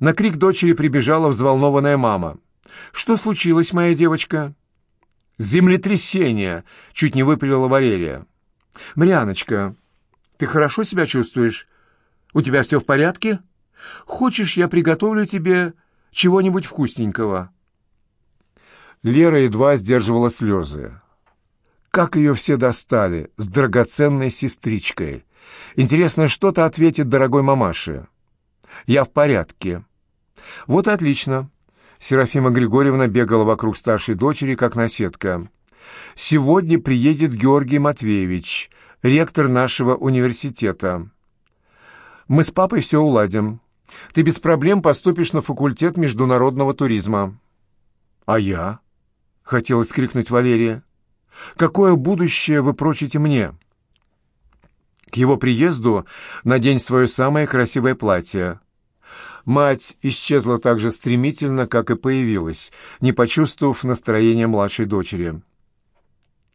На крик дочери прибежала взволнованная мама. «Что случилось, моя девочка?» «Землетрясение!» — чуть не выпалила Валерия. «Марианочка, ты хорошо себя чувствуешь? У тебя все в порядке? Хочешь, я приготовлю тебе чего-нибудь вкусненького?» Лера едва сдерживала слезы. Как ее все достали, с драгоценной сестричкой. Интересно, что-то ответит дорогой мамаше. «Я в порядке». «Вот отлично». Серафима Григорьевна бегала вокруг старшей дочери, как наседка. «Сегодня приедет Георгий Матвеевич, ректор нашего университета. Мы с папой все уладим. Ты без проблем поступишь на факультет международного туризма». «А я?» — хотелось крикнуть Валерия. «Какое будущее вы прочите мне?» К его приезду надень свое самое красивое платье. Мать исчезла так же стремительно, как и появилась, не почувствовав настроения младшей дочери.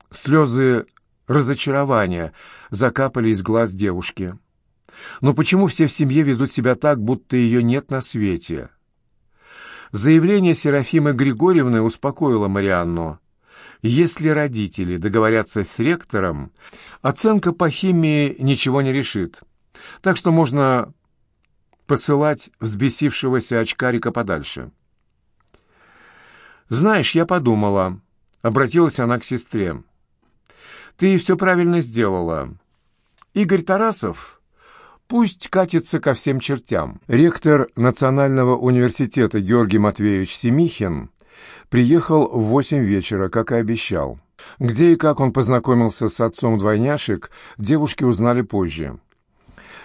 Слезы разочарования закапали из глаз девушки. Но почему все в семье ведут себя так, будто ее нет на свете? Заявление Серафимы Григорьевны успокоило Марианну. Если родители договорятся с ректором, оценка по химии ничего не решит. Так что можно посылать взбесившегося очкарика подальше. «Знаешь, я подумала», — обратилась она к сестре. «Ты все правильно сделала. Игорь Тарасов пусть катится ко всем чертям». Ректор Национального университета Георгий Матвеевич Семихин приехал в восемь вечера, как и обещал. Где и как он познакомился с отцом двойняшек, девушки узнали позже.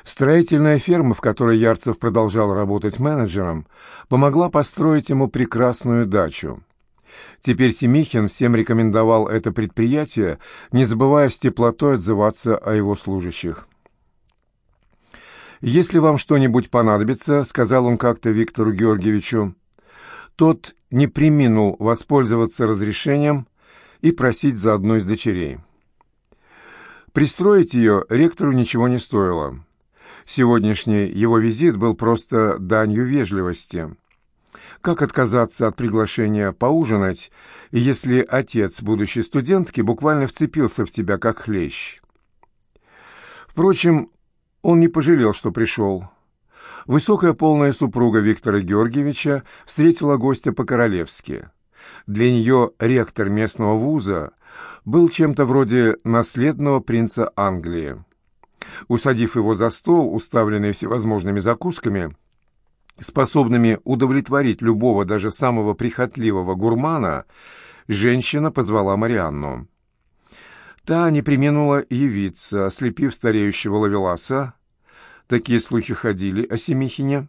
Строительная ферма, в которой Ярцев продолжал работать менеджером, помогла построить ему прекрасную дачу. Теперь Семихин всем рекомендовал это предприятие, не забывая с теплотой отзываться о его служащих. «Если вам что-нибудь понадобится», — сказал он как-то Виктору Георгиевичу, тот не приминул воспользоваться разрешением и просить за одну из дочерей. Пристроить ее ректору ничего не стоило. Сегодняшний его визит был просто данью вежливости. Как отказаться от приглашения поужинать, если отец будущей студентки буквально вцепился в тебя как хлещ? Впрочем, он не пожалел, что пришел. Высокая полная супруга Виктора Георгиевича встретила гостя по-королевски. Для нее ректор местного вуза был чем-то вроде наследного принца Англии. Усадив его за стол, уставленный всевозможными закусками, способными удовлетворить любого, даже самого прихотливого гурмана, женщина позвала Марианну. Та не применула явиться, ослепив стареющего лавеласа. Такие слухи ходили о Семихине.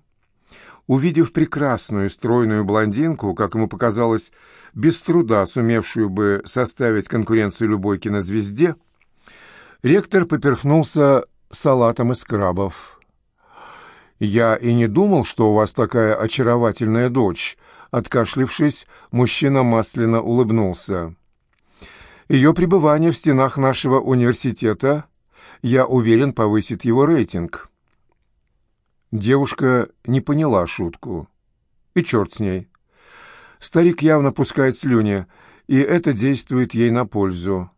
Увидев прекрасную стройную блондинку, как ему показалось, без труда сумевшую бы составить конкуренцию любой кинозвезде, Ректор поперхнулся салатом из крабов. «Я и не думал, что у вас такая очаровательная дочь», — откашлившись, мужчина масляно улыбнулся. «Ее пребывание в стенах нашего университета, я уверен, повысит его рейтинг». Девушка не поняла шутку. И черт с ней. Старик явно пускает слюни, и это действует ей на пользу.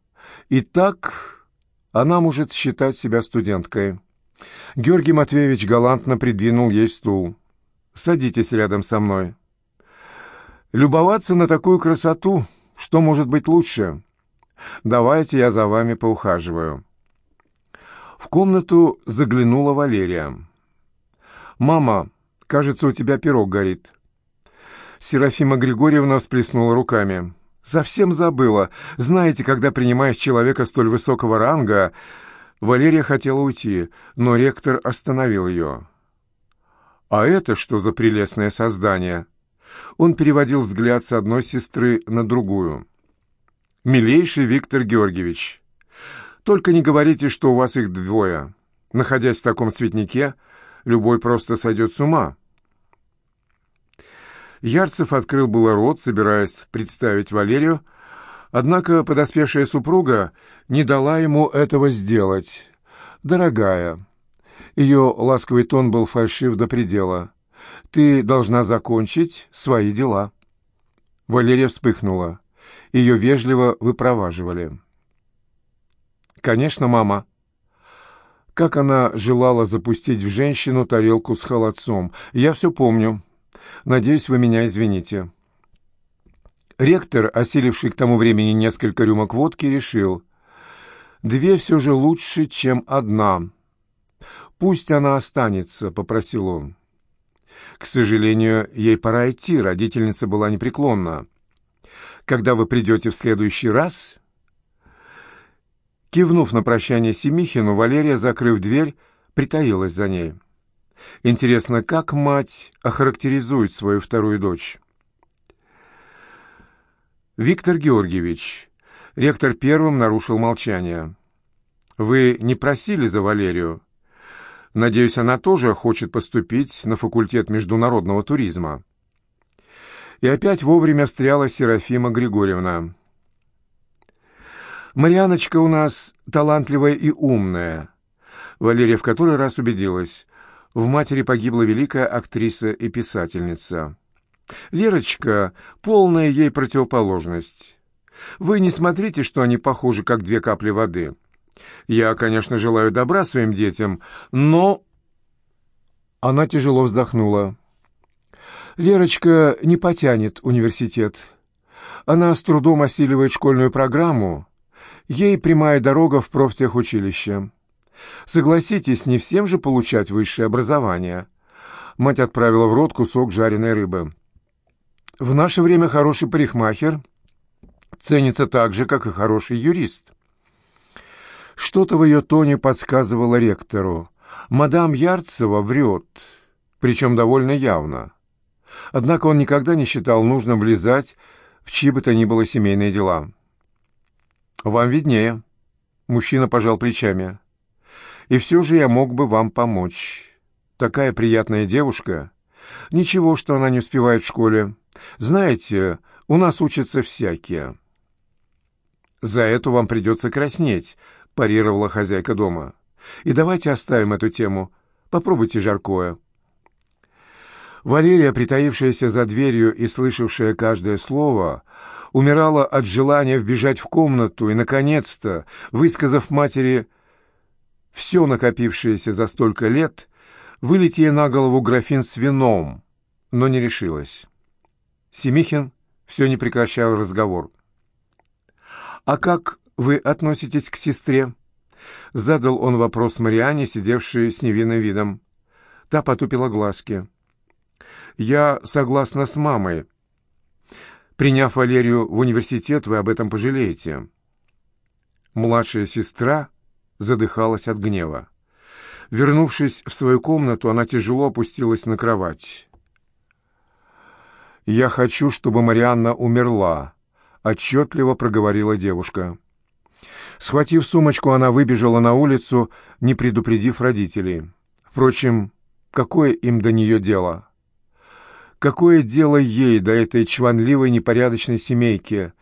И так она может считать себя студенткой. Георгий Матвеевич галантно придвинул ей стул. «Садитесь рядом со мной». «Любоваться на такую красоту, что может быть лучше? Давайте я за вами поухаживаю». В комнату заглянула Валерия. «Мама, кажется, у тебя пирог горит». Серафима Григорьевна всплеснула руками. Совсем забыла. Знаете, когда принимаешь человека столь высокого ранга... Валерия хотела уйти, но ректор остановил ее. «А это что за прелестное создание?» Он переводил взгляд с одной сестры на другую. «Милейший Виктор Георгиевич, только не говорите, что у вас их двое. Находясь в таком цветнике, любой просто сойдет с ума». Ярцев открыл было рот, собираясь представить Валерию, однако подоспевшая супруга не дала ему этого сделать. «Дорогая». Ее ласковый тон был фальшив до предела. Ты должна закончить свои дела». Валерия вспыхнула. Ее вежливо выпроваживали. «Конечно, мама». Как она желала запустить в женщину тарелку с холодцом. Я все помню. Надеюсь, вы меня извините. Ректор, осиливший к тому времени несколько рюмок водки, решил. «Две все же лучше, чем одна. Пусть она останется», — попросил он. К сожалению, ей пора идти, родительница была непреклонна. «Когда вы придете в следующий раз...» Кивнув на прощание Семихину, Валерия, закрыв дверь, притаилась за ней. Интересно, как мать охарактеризует свою вторую дочь? Виктор Георгиевич, ректор первым нарушил молчание. Вы не просили за Валерию? Надеюсь, она тоже хочет поступить на факультет международного туризма. И опять вовремя встряла Серафима Григорьевна. «Марианочка у нас талантливая и умная». Валерия в который раз убедилась. В матери погибла великая актриса и писательница. Лерочка — полная ей противоположность. Вы не смотрите, что они похожи, как две капли воды. Я, конечно, желаю добра своим детям, но...» Она тяжело вздохнула. «Лерочка не потянет университет. Она с трудом осиливает школьную программу. Ей прямая дорога в профтехучилище. Согласитесь, не всем же получать высшее образование». Мать отправила в рот кусок жареной рыбы. «В наше время хороший парикмахер ценится так же, как и хороший юрист». Что-то в ее тоне подсказывало ректору. Мадам Ярцева врет, причем довольно явно. Однако он никогда не считал нужным влезать в чьи бы то ни было семейные дела. «Вам виднее», — мужчина пожал плечами. «И все же я мог бы вам помочь. Такая приятная девушка. Ничего, что она не успевает в школе. Знаете, у нас учатся всякие». «За это вам придется краснеть», парировала хозяйка дома. «И давайте оставим эту тему. Попробуйте жаркое». Валерия, притаившаяся за дверью и слышавшая каждое слово, умирала от желания вбежать в комнату и, наконец-то, высказав матери все накопившееся за столько лет, вылить ей на голову графин с вином, но не решилась. Семихин все не прекращал разговор. «А как вы относитесь к сестре?» Задал он вопрос Мариане, сидевшей с невинным видом. Та потупила глазки. «Я согласна с мамой. Приняв Валерию в университет, вы об этом пожалеете». Младшая сестра задыхалась от гнева. Вернувшись в свою комнату, она тяжело опустилась на кровать. «Я хочу, чтобы Марианна умерла», — отчетливо проговорила девушка. Схватив сумочку, она выбежала на улицу, не предупредив родителей. Впрочем, какое им до нее дело? Какое дело ей до этой чванливой непорядочной семейки,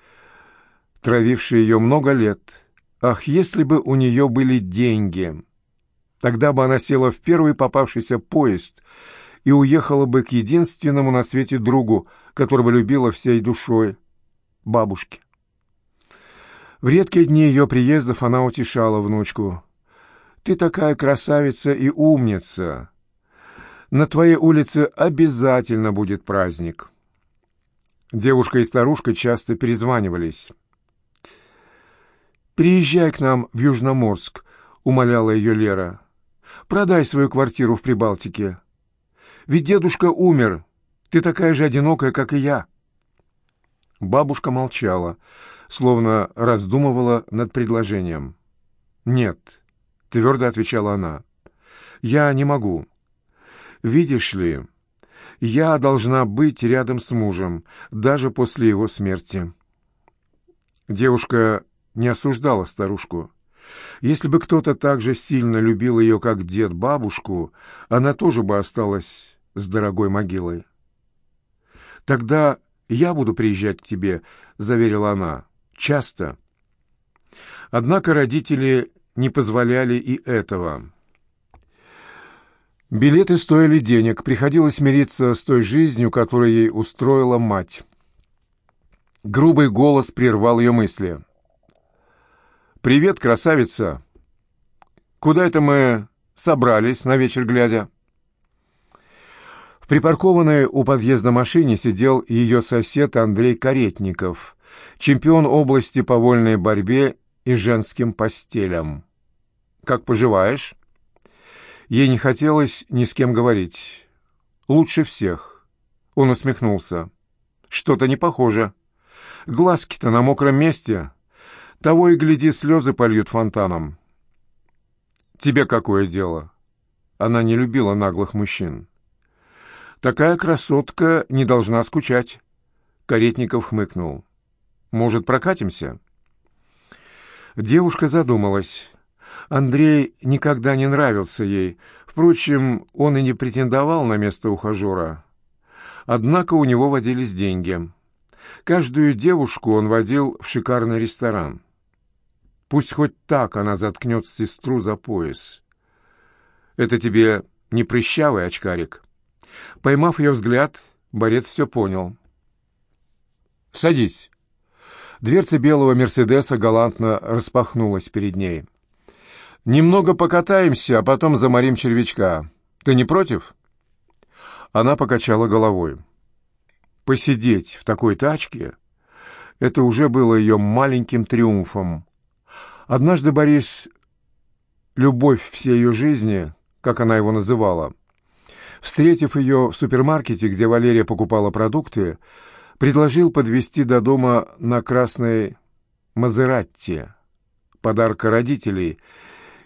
травившей ее много лет? Ах, если бы у нее были деньги! Тогда бы она села в первый попавшийся поезд и уехала бы к единственному на свете другу, которого любила всей душой — бабушке. В редкие дни ее приездов она утешала внучку. «Ты такая красавица и умница. На твоей улице обязательно будет праздник». Девушка и старушка часто перезванивались. «Приезжай к нам в Южноморск», — умоляла ее Лера. «Продай свою квартиру в Прибалтике. Ведь дедушка умер. Ты такая же одинокая, как и я». Бабушка молчала словно раздумывала над предложением. «Нет», — твердо отвечала она, — «я не могу. Видишь ли, я должна быть рядом с мужем, даже после его смерти». Девушка не осуждала старушку. Если бы кто-то так же сильно любил ее, как дед бабушку, она тоже бы осталась с дорогой могилой. «Тогда я буду приезжать к тебе», — заверила она часто. Однако родители не позволяли и этого. Билеты стоили денег, приходилось мириться с той жизнью, которую ей устроила мать. Грубый голос прервал ее мысли. «Привет, красавица! Куда это мы собрались на вечер глядя?» В припаркованной у подъезда машине сидел ее сосед Андрей Каретников, чемпион области по вольной борьбе и женским постелям. «Как поживаешь?» Ей не хотелось ни с кем говорить. «Лучше всех». Он усмехнулся. «Что-то не похоже». Глазки-то на мокром месте. Того и гляди, слезы польют фонтаном. Тебе какое дело? Она не любила наглых мужчин. Такая красотка не должна скучать. Каретников хмыкнул. Может, прокатимся? Девушка задумалась. Андрей никогда не нравился ей. Впрочем, он и не претендовал на место ухажера. Однако у него водились деньги. Каждую девушку он водил в шикарный ресторан. Пусть хоть так она заткнет сестру за пояс. Это тебе не прыщавый очкарик. Поймав ее взгляд, борец все понял. «Садись». Дверца белого «Мерседеса» галантно распахнулась перед ней. «Немного покатаемся, а потом заморим червячка. Ты не против?» Она покачала головой посидеть в такой тачке, это уже было ее маленьким триумфом. Однажды Борис, любовь всей ее жизни, как она его называла, встретив ее в супермаркете, где Валерия покупала продукты, предложил подвезти до дома на красной Мазератти, подарка родителей,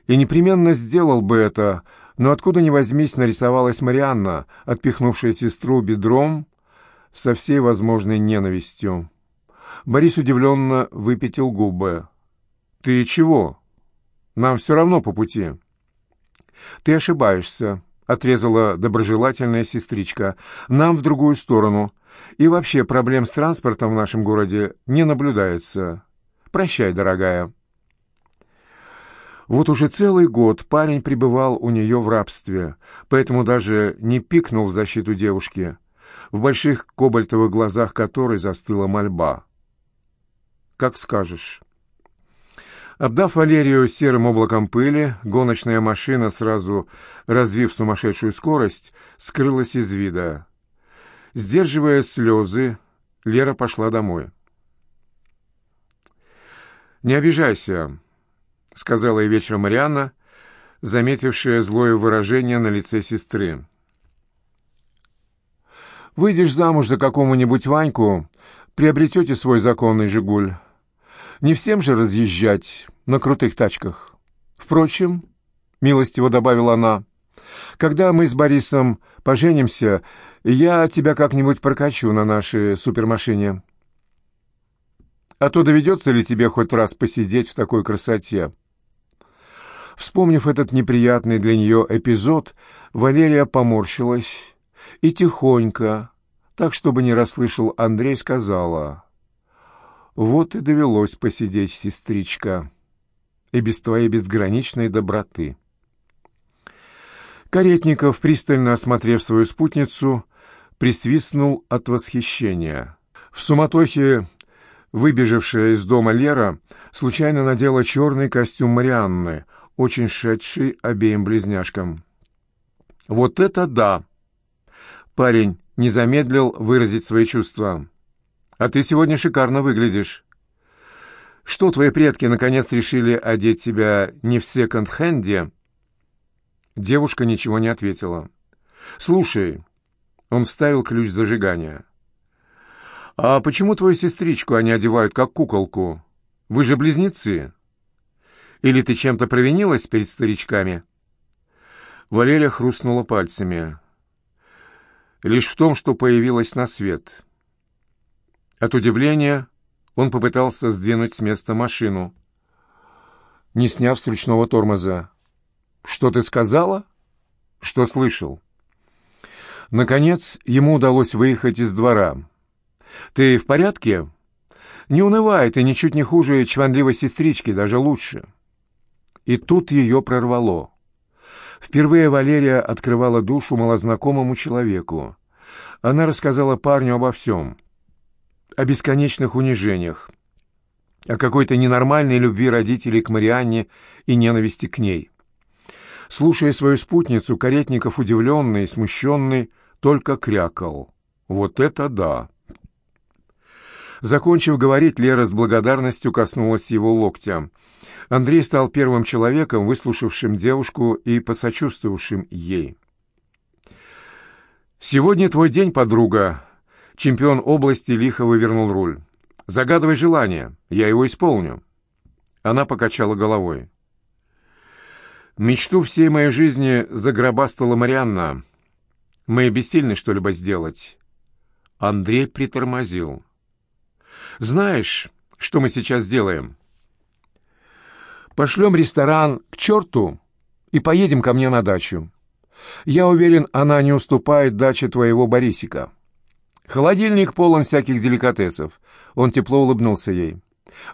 и непременно сделал бы это, но откуда ни возьмись нарисовалась Марианна, отпихнувшая сестру бедром со всей возможной ненавистью. Борис удивленно выпятил губы. «Ты чего? Нам все равно по пути». «Ты ошибаешься», — отрезала доброжелательная сестричка. «Нам в другую сторону. И вообще проблем с транспортом в нашем городе не наблюдается. Прощай, дорогая». Вот уже целый год парень пребывал у нее в рабстве, поэтому даже не пикнул в защиту девушки — в больших кобальтовых глазах которой застыла мольба. «Как скажешь». Обдав Валерию серым облаком пыли, гоночная машина, сразу развив сумасшедшую скорость, скрылась из вида. Сдерживая слезы, Лера пошла домой. «Не обижайся», — сказала ей вечером Марианна, заметившая злое выражение на лице сестры. Выйдешь замуж за какому-нибудь Ваньку, приобретете свой законный «Жигуль». Не всем же разъезжать на крутых тачках. Впрочем, милостиво добавила она, когда мы с Борисом поженимся, я тебя как-нибудь прокачу на нашей супермашине. А то доведется ли тебе хоть раз посидеть в такой красоте? Вспомнив этот неприятный для нее эпизод, Валерия поморщилась и тихонько, так, чтобы не расслышал Андрей, сказала, «Вот и довелось посидеть, сестричка, и без твоей безграничной доброты». Каретников, пристально осмотрев свою спутницу, присвистнул от восхищения. В суматохе выбежавшая из дома Лера случайно надела черный костюм Марианны, очень шедший обеим близняшкам. «Вот это да!» Парень не замедлил выразить свои чувства. «А ты сегодня шикарно выглядишь. Что твои предки наконец решили одеть тебя не в секонд-хенде?» Девушка ничего не ответила. «Слушай», — он вставил ключ зажигания, «а почему твою сестричку они одевают как куколку? Вы же близнецы. Или ты чем-то провинилась перед старичками?» Валерия хрустнула пальцами лишь в том, что появилась на свет. От удивления он попытался сдвинуть с места машину, не сняв с ручного тормоза. «Что ты сказала?» «Что слышал?» Наконец, ему удалось выехать из двора. «Ты в порядке?» «Не унывай, ты ничуть не хуже чванливой сестрички, даже лучше». И тут ее прорвало. Впервые Валерия открывала душу малознакомому человеку. Она рассказала парню обо всем. О бесконечных унижениях, о какой-то ненормальной любви родителей к Марианне и ненависти к ней. Слушая свою спутницу, Каретников, удивленный и смущенный, только крякал. «Вот это да!» Закончив говорить, Лера с благодарностью коснулась его локтя. Андрей стал первым человеком, выслушавшим девушку и посочувствовавшим ей. «Сегодня твой день, подруга!» Чемпион области лихо вывернул руль. «Загадывай желание, я его исполню». Она покачала головой. «Мечту всей моей жизни загробастала Марианна. Мы бессильны что-либо сделать». Андрей притормозил. «Знаешь, что мы сейчас сделаем?» «Пошлем ресторан к черту и поедем ко мне на дачу. Я уверен, она не уступает даче твоего Борисика. Холодильник полон всяких деликатесов». Он тепло улыбнулся ей.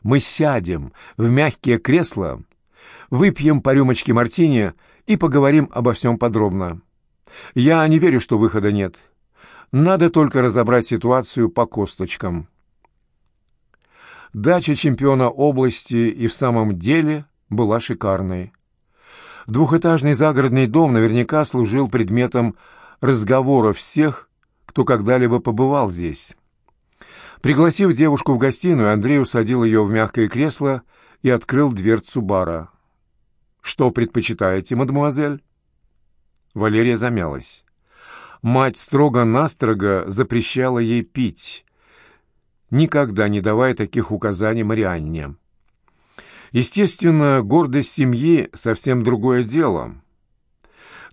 «Мы сядем в мягкие кресла, выпьем по рюмочке мартини и поговорим обо всем подробно. Я не верю, что выхода нет. Надо только разобрать ситуацию по косточкам». Дача чемпиона области и в самом деле была шикарной. Двухэтажный загородный дом наверняка служил предметом разговора всех, кто когда-либо побывал здесь. Пригласив девушку в гостиную, Андрей усадил ее в мягкое кресло и открыл дверцу бара. «Что предпочитаете, мадемуазель?» Валерия замялась. Мать строго-настрого запрещала ей пить, никогда не давая таких указаний Марианне. Естественно, гордость семьи — совсем другое дело.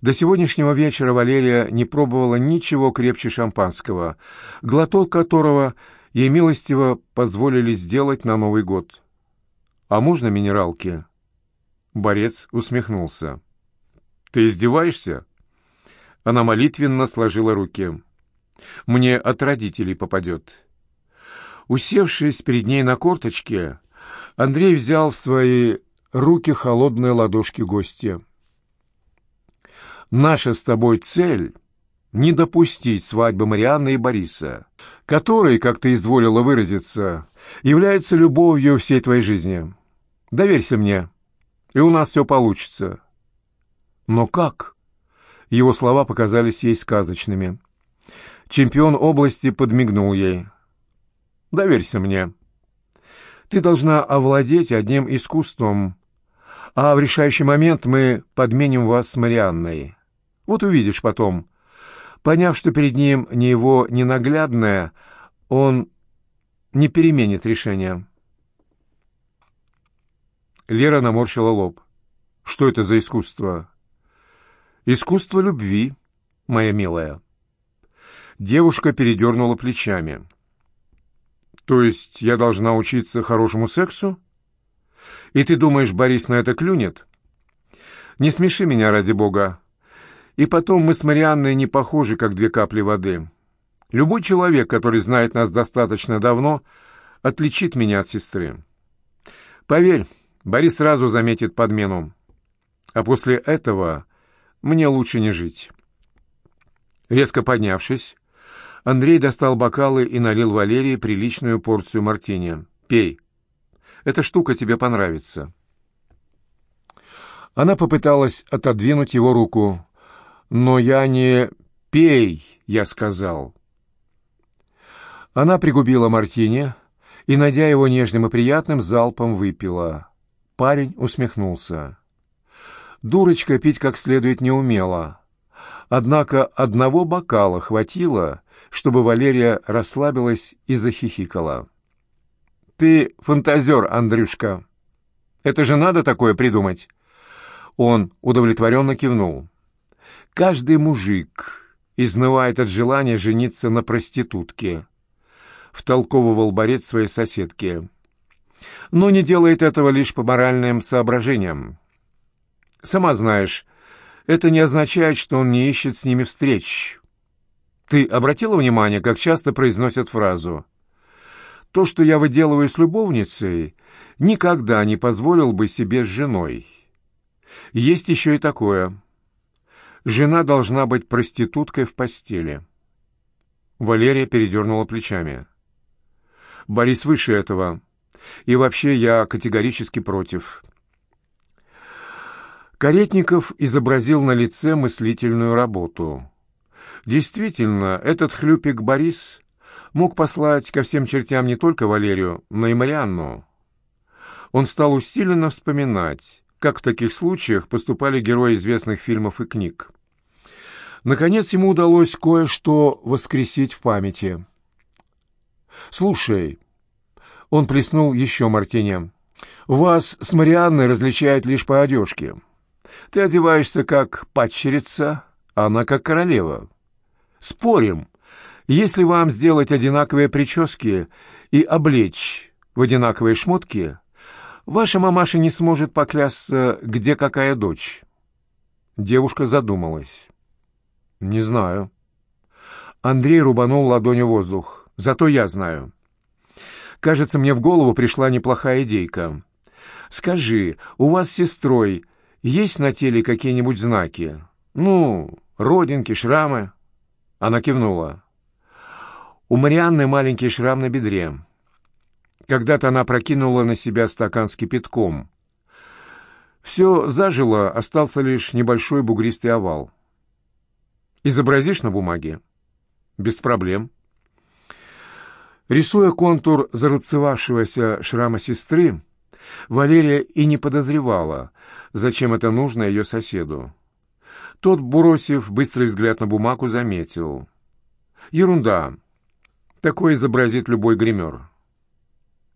До сегодняшнего вечера Валерия не пробовала ничего крепче шампанского, глоток которого ей милостиво позволили сделать на Новый год. «А можно минералки?» Борец усмехнулся. «Ты издеваешься?» Она молитвенно сложила руки. «Мне от родителей попадет». Усевшись перед ней на корточке, Андрей взял в свои руки холодные ладошки гостя. «Наша с тобой цель — не допустить свадьбы Марианны и Бориса, который, как ты изволила выразиться, является любовью всей твоей жизни. Доверься мне, и у нас все получится». «Но как?» Его слова показались ей сказочными. Чемпион области подмигнул ей. Доверься мне. Ты должна овладеть одним искусством, а в решающий момент мы подменим вас с Марианной. Вот увидишь потом. Поняв, что перед ним не его ненаглядное, он не переменит решение. Лера наморщила лоб. Что это за искусство? Искусство любви, моя милая. Девушка передернула плечами. То есть я должна учиться хорошему сексу? И ты думаешь, Борис на это клюнет? Не смеши меня, ради бога. И потом мы с Марианной не похожи, как две капли воды. Любой человек, который знает нас достаточно давно, отличит меня от сестры. Поверь, Борис сразу заметит подмену. А после этого мне лучше не жить. Резко поднявшись, Андрей достал бокалы и налил Валерии приличную порцию мартини. «Пей. Эта штука тебе понравится». Она попыталась отодвинуть его руку. «Но я не... Пей!» — я сказал. Она пригубила мартини и, найдя его нежным и приятным, залпом выпила. Парень усмехнулся. Дурочка пить как следует не умела. Однако одного бокала хватило, чтобы Валерия расслабилась и захихикала. «Ты фантазер, Андрюшка. Это же надо такое придумать?» Он удовлетворенно кивнул. «Каждый мужик изнывает от желания жениться на проститутке», — втолковывал борец своей соседке. «Но не делает этого лишь по моральным соображениям. Сама знаешь, это не означает, что он не ищет с ними встреч. Ты обратила внимание, как часто произносят фразу «То, что я выделываю с любовницей, никогда не позволил бы себе с женой». Есть еще и такое. Жена должна быть проституткой в постели. Валерия передернула плечами. Борис выше этого. И вообще я категорически против. Каретников изобразил на лице мыслительную работу. Действительно, этот хлюпик Борис мог послать ко всем чертям не только Валерию, но и Марианну. Он стал усиленно вспоминать, как в таких случаях поступали герои известных фильмов и книг. Наконец ему удалось кое-что воскресить в памяти. «Слушай», — он плеснул еще мартине, — «вас с Марианной различают лишь по одежке». Ты одеваешься как падчерица, а она как королева. Спорим, если вам сделать одинаковые прически и облечь в одинаковые шмотки, ваша мамаша не сможет поклясться, где какая дочь. Девушка задумалась. Не знаю. Андрей рубанул ладонью воздух. Зато я знаю. Кажется, мне в голову пришла неплохая идейка. Скажи, у вас с сестрой есть на теле какие-нибудь знаки? Ну, родинки, шрамы?» Она кивнула. У Марианны маленький шрам на бедре. Когда-то она прокинула на себя стакан с кипятком. Все зажило, остался лишь небольшой бугристый овал. «Изобразишь на бумаге?» «Без проблем». Рисуя контур зарубцевавшегося шрама сестры, Валерия и не подозревала, зачем это нужно ее соседу. Тот, бросив быстрый взгляд на бумагу, заметил. «Ерунда. Такое изобразит любой гример».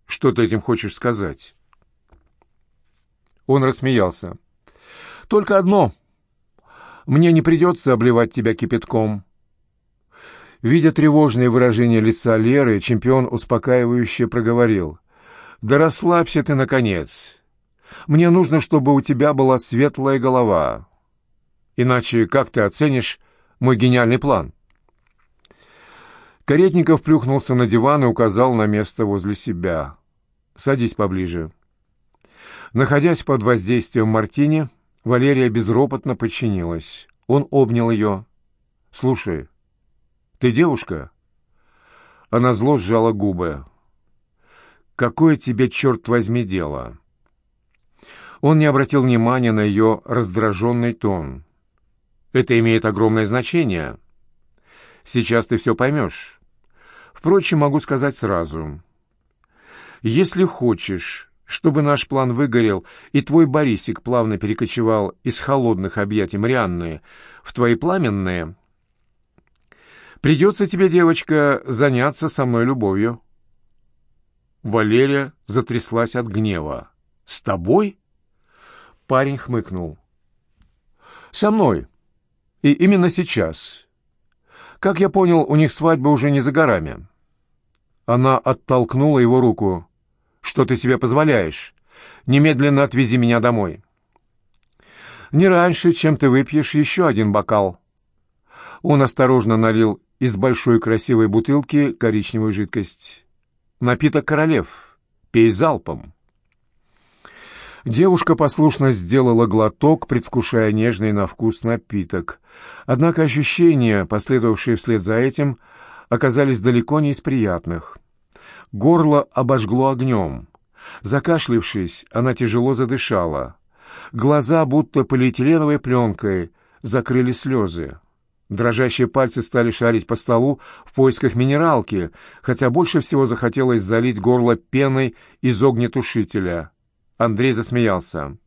«Что ты этим хочешь сказать?» Он рассмеялся. «Только одно. Мне не придется обливать тебя кипятком». Видя тревожное выражение лица Леры, чемпион успокаивающе проговорил. «Да расслабься ты, наконец. Мне нужно, чтобы у тебя была светлая голова. Иначе как ты оценишь мой гениальный план?» Каретников плюхнулся на диван и указал на место возле себя. «Садись поближе». Находясь под воздействием Мартини, Валерия безропотно подчинилась. Он обнял ее. «Слушай, ты девушка?» Она зло сжала губы. «Какое тебе, черт возьми, дело?» Он не обратил внимания на ее раздраженный тон. «Это имеет огромное значение. Сейчас ты все поймешь. Впрочем, могу сказать сразу. Если хочешь, чтобы наш план выгорел, и твой Борисик плавно перекочевал из холодных объятий Марианны в твои пламенные, придется тебе, девочка, заняться со мной любовью». Валерия затряслась от гнева. «С тобой?» Парень хмыкнул. «Со мной. И именно сейчас. Как я понял, у них свадьба уже не за горами». Она оттолкнула его руку. «Что ты себе позволяешь? Немедленно отвези меня домой». «Не раньше, чем ты выпьешь еще один бокал». Он осторожно налил из большой красивой бутылки коричневую жидкость. Напиток королев. Пей залпом. Девушка послушно сделала глоток, предвкушая нежный на вкус напиток. Однако ощущения, последовавшие вслед за этим, оказались далеко не из приятных. Горло обожгло огнем. Закашлившись, она тяжело задышала. Глаза, будто полиэтиленовой пленкой, закрыли слезы. Дрожащие пальцы стали шарить по столу в поисках минералки, хотя больше всего захотелось залить горло пеной из огнетушителя. Андрей засмеялся.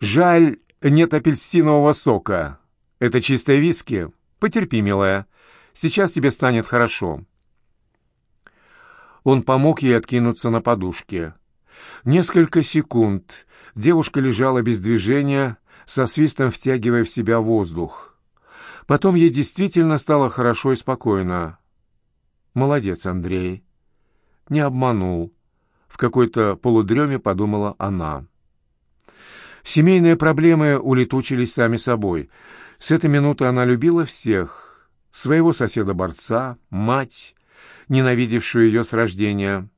«Жаль, нет апельсинового сока. Это чистое виски. Потерпи, милая. Сейчас тебе станет хорошо». Он помог ей откинуться на подушке. Несколько секунд девушка лежала без движения, со свистом втягивая в себя воздух. Потом ей действительно стало хорошо и спокойно. «Молодец, Андрей». Не обманул. В какой-то полудреме подумала она. Семейные проблемы улетучились сами собой. С этой минуты она любила всех. Своего соседа-борца, мать, ненавидевшую ее с рождения,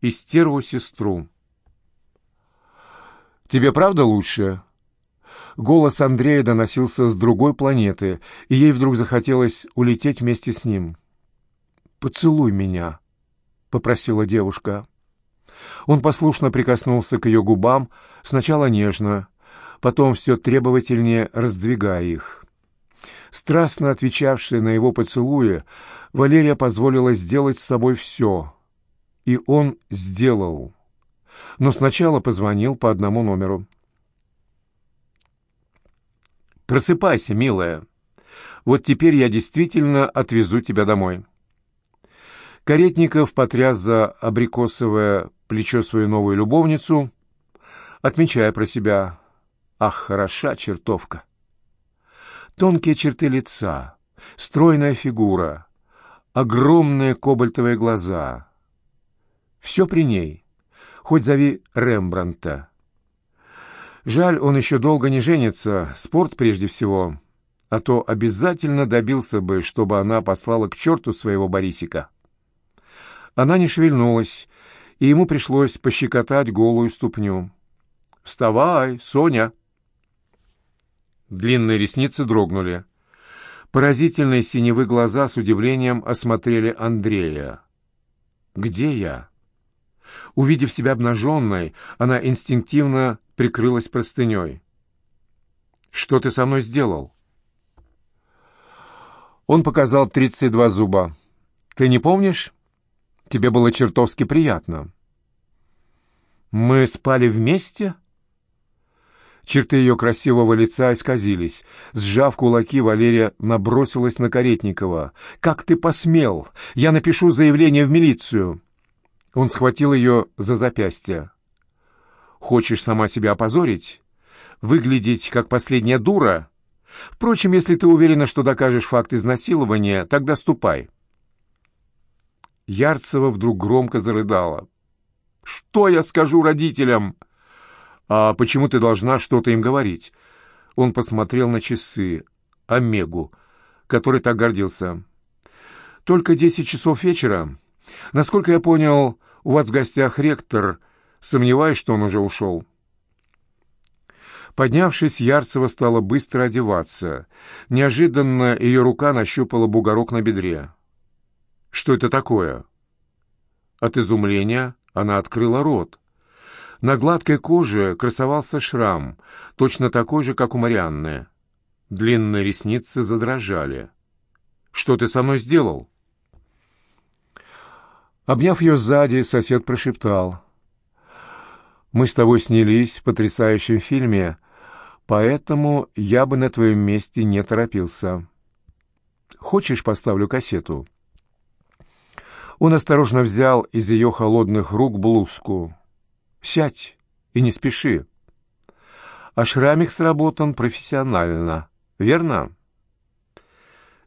и стерву сестру. «Тебе правда лучше?» Голос Андрея доносился с другой планеты, и ей вдруг захотелось улететь вместе с ним. «Поцелуй меня», — попросила девушка. Он послушно прикоснулся к ее губам, сначала нежно, потом все требовательнее раздвигая их. Страстно отвечавшая на его поцелуи, Валерия позволила сделать с собой все. И он сделал. Но сначала позвонил по одному номеру. «Просыпайся, милая. Вот теперь я действительно отвезу тебя домой». Каретников потряс за абрикосовое плечо свою новую любовницу, отмечая про себя «Ах, хороша чертовка!» Тонкие черты лица, стройная фигура, огромные кобальтовые глаза. Все при ней, хоть зови Рембранта. Жаль, он еще долго не женится, спорт прежде всего, а то обязательно добился бы, чтобы она послала к черту своего Борисика. Она не шевельнулась, и ему пришлось пощекотать голую ступню. «Вставай, Соня!» Длинные ресницы дрогнули. Поразительные синевы глаза с удивлением осмотрели Андрея. «Где я?» Увидев себя обнаженной, она инстинктивно прикрылась простыней. «Что ты со мной сделал?» Он показал тридцать два зуба. «Ты не помнишь? Тебе было чертовски приятно». «Мы спали вместе?» Черты ее красивого лица исказились. Сжав кулаки, Валерия набросилась на Каретникова. «Как ты посмел? Я напишу заявление в милицию!» Он схватил ее за запястье. «Хочешь сама себя опозорить? Выглядеть как последняя дура? Впрочем, если ты уверена, что докажешь факт изнасилования, тогда ступай». Ярцева вдруг громко зарыдала. «Что я скажу родителям?» «А почему ты должна что-то им говорить?» Он посмотрел на часы, Омегу, который так гордился. «Только десять часов вечера. Насколько я понял, у вас в гостях ректор. Сомневаюсь, что он уже ушел». Поднявшись, Ярцева стала быстро одеваться. Неожиданно ее рука нащупала бугорок на бедре. «Что это такое?» От изумления она открыла рот. На гладкой коже красовался шрам, точно такой же, как у Марианны. Длинные ресницы задрожали. «Что ты со мной сделал?» Обняв ее сзади, сосед прошептал. «Мы с тобой снялись в потрясающем фильме, поэтому я бы на твоем месте не торопился. Хочешь, поставлю кассету?» Он осторожно взял из ее холодных рук блузку. Сядь и не спеши. А шрамик сработан профессионально, верно?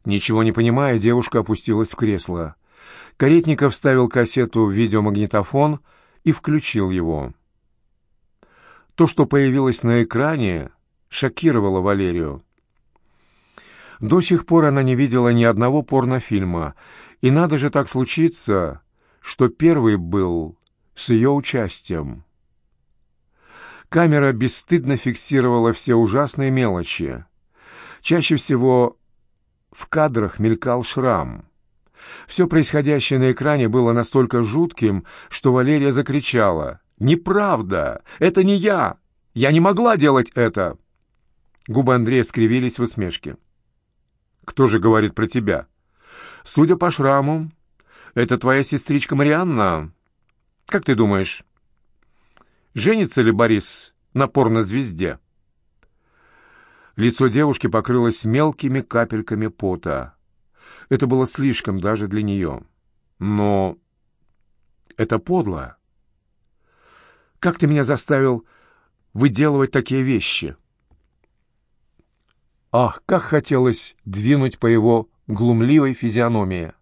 Ничего не понимая, девушка опустилась в кресло. Каретников вставил кассету в видеомагнитофон и включил его. То, что появилось на экране, шокировало Валерию. До сих пор она не видела ни одного порнофильма, и надо же так случиться, что первый был с ее участием. Камера бесстыдно фиксировала все ужасные мелочи. Чаще всего в кадрах мелькал шрам. Все происходящее на экране было настолько жутким, что Валерия закричала «Неправда! Это не я! Я не могла делать это!» Губы Андрея скривились в усмешке. «Кто же говорит про тебя?» «Судя по шраму, это твоя сестричка Марианна. Как ты думаешь, Женится ли Борис на порнозвезде? Лицо девушки покрылось мелкими капельками пота. Это было слишком даже для нее. Но это подло. Как ты меня заставил выделывать такие вещи? Ах, как хотелось двинуть по его глумливой физиономии.